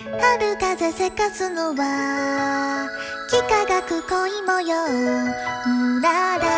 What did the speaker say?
春風せかすのは幾何学恋模様。うらら